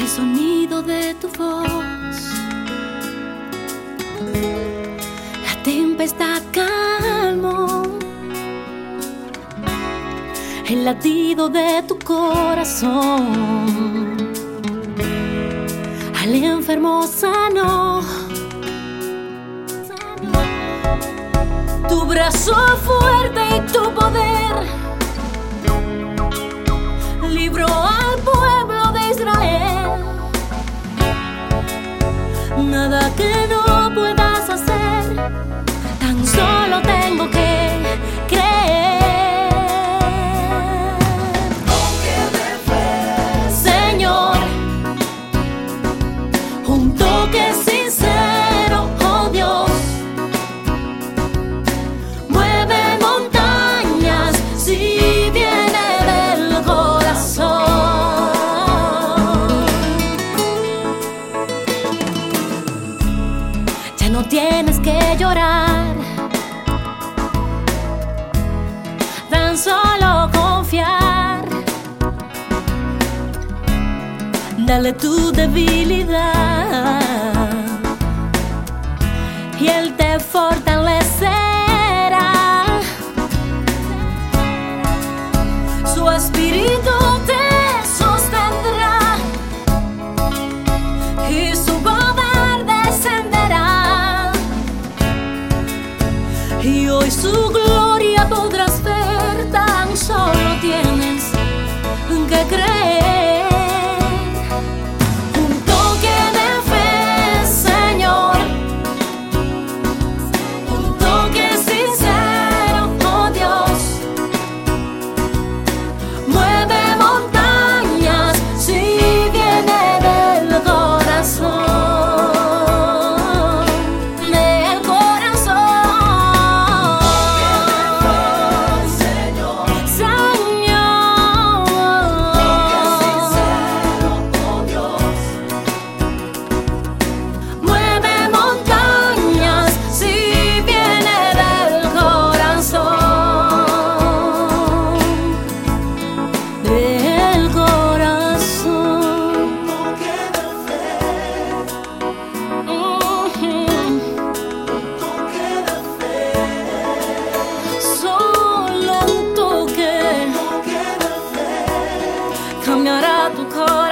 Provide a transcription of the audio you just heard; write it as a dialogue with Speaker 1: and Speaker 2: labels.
Speaker 1: el sonido de tu voz. La tempestad calmó el latido de tu corazón. Al enfermo sanó. Tu brazo fuerte y tu poder libró que no no tienes que llorar. Tan solo confiar. Dale tu debilidad y Él te fortalecerá. Su espíritu. call